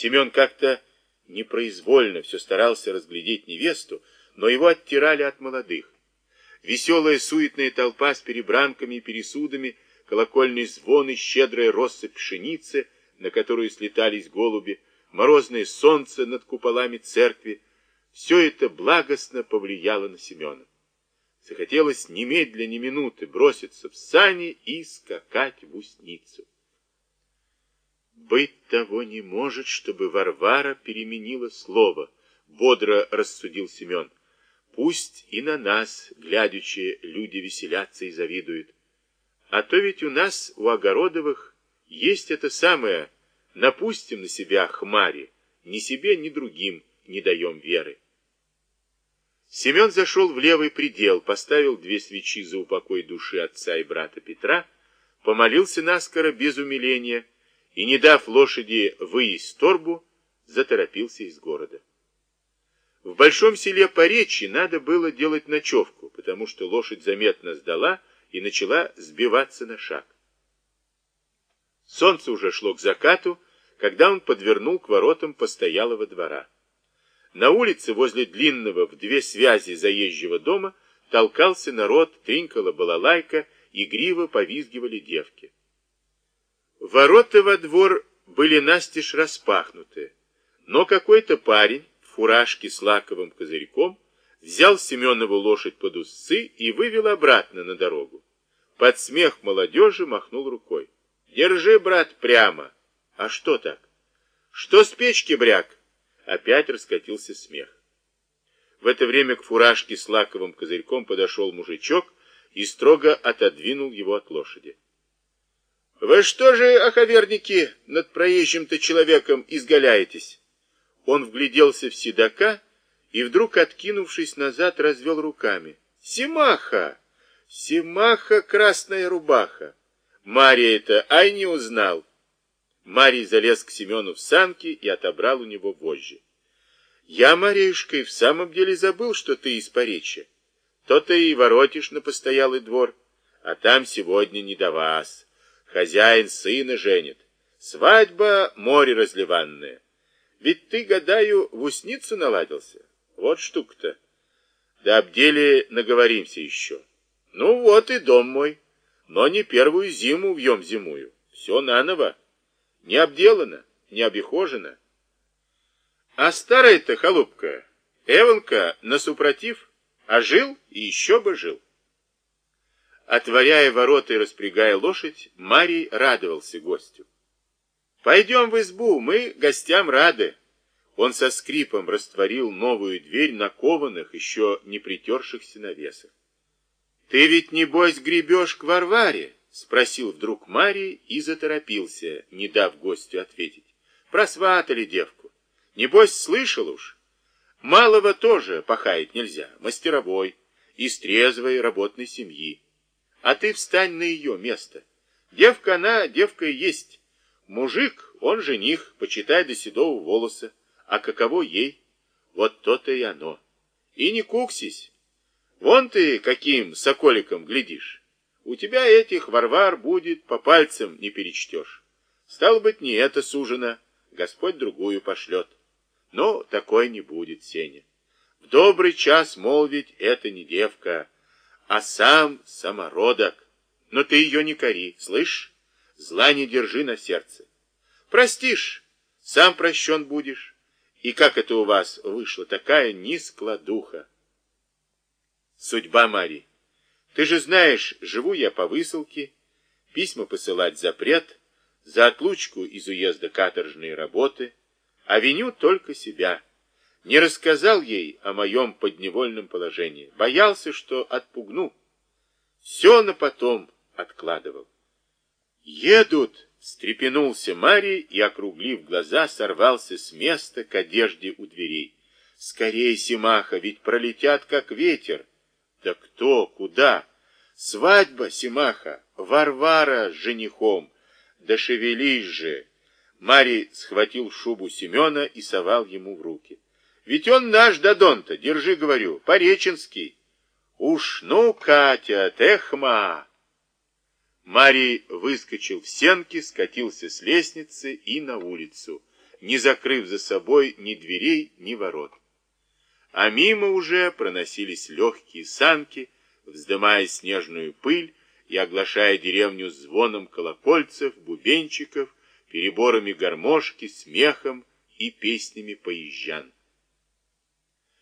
Семен как-то непроизвольно все старался разглядеть невесту, но его оттирали от молодых. Веселая суетная толпа с перебранками и пересудами, колокольный звон и щедрая россыпь пшеницы, на которую слетались голуби, морозное солнце над куполами церкви, все это благостно повлияло на Семена. Захотелось немедля, ни минуты броситься в сани и скакать в усницу. Быть того не может, чтобы Варвара переменила слово, бодро рассудил Семен. Пусть и на нас, глядячи, люди веселятся и завидуют. А то ведь у нас, у Огородовых, есть это самое «напустим на себя хмари, ни себе, ни другим не даем веры». Семен зашел в левый предел, поставил две свечи за упокой души отца и брата Петра, помолился наскоро без умиления и, не дав лошади выесть торбу, заторопился из города. В большом селе Поречье надо было делать ночевку, потому что лошадь заметно сдала и начала сбиваться на шаг. Солнце уже шло к закату, когда он подвернул к воротам постоялого двора. На улице возле длинного в две связи заезжего дома толкался народ, тринкала балалайка, игриво повизгивали девки. Ворота во двор были настежь распахнуты, но какой-то парень в фуражке с лаковым козырьком взял Семенову лошадь под узцы и вывел обратно на дорогу. Под смех молодежи махнул рукой. «Держи, брат, прямо!» «А что так?» «Что с печки, бряк?» Опять раскатился смех. В это время к фуражке с лаковым козырьком подошел мужичок и строго отодвинул его от лошади. «Вы что же, оховерники, над проезжим-то человеком изгаляетесь?» Он вгляделся в седока и вдруг, откинувшись назад, развел руками. «Симаха! Симаха, красная рубаха! Мария это, ай не узнал!» Марий залез к Семену в санки и отобрал у него вожжи. «Я, Марьюшка, и в самом деле забыл, что ты из Поречья. То-то и воротишь на постоялый двор, а там сегодня не до вас. Хозяин сына женит. Свадьба — море разливанное. Ведь ты, гадаю, в усницу наладился. Вот штука-то. Да об деле наговоримся еще. Ну вот и дом мой. Но не первую зиму вьем зимую. Все наново. Не обделано, не обихожено. А старая-то холопка, Эванка, на супротив, а жил и еще бы жил. Отворяя ворота и распрягая лошадь, Марий радовался гостю. «Пойдем в избу, мы гостям рады». Он со скрипом растворил новую дверь на кованых, еще не притершихся навесах. «Ты ведь, небось, гребешь к Варваре?» — спросил вдруг Марий и заторопился, не дав гостю ответить. «Просватали девку. Небось, слышал уж. Малого тоже пахать нельзя, мастеровой, из трезвой работной семьи. А ты встань на ее место. Девка она, девка и есть. Мужик, он жених, почитай до седого волоса. А каково ей? Вот то-то и оно. И не куксись. Вон ты каким соколиком глядишь. У тебя этих варвар будет, по пальцам не перечтешь. Стало быть, не это сужено, Господь другую пошлет. Но такой не будет, Сеня. В добрый час молвить это не девка, а сам самородок. Но ты ее не кори, слышь? Зла не держи на сердце. Простишь, сам прощен будешь. И как это у вас вышло, такая нискладуха? Судьба Марии. Ты же знаешь, живу я по высылке, письма посылать запрет, за отлучку из уезда каторжные работы, а виню только себя. Не рассказал ей о моем подневольном положении. Боялся, что отпугну. Все на потом откладывал. «Едут!» — встрепенулся Марий и, округлив глаза, сорвался с места к одежде у дверей. «Скорей, Симаха, ведь пролетят, как ветер!» «Да кто? Куда?» «Свадьба, Симаха! Варвара с женихом! Да шевелись же!» Марий схватил шубу Семена и совал ему в руки. Ведь он наш Дадон-то, держи, говорю, Пореченский. Уж ну, Катя, техма! Марий выскочил в сенки, скатился с лестницы и на улицу. не закрыв за собой ни дверей, ни ворот. А мимо уже проносились легкие санки, вздымая снежную пыль и оглашая деревню звоном колокольцев, бубенчиков, переборами гармошки, смехом и песнями поезжан.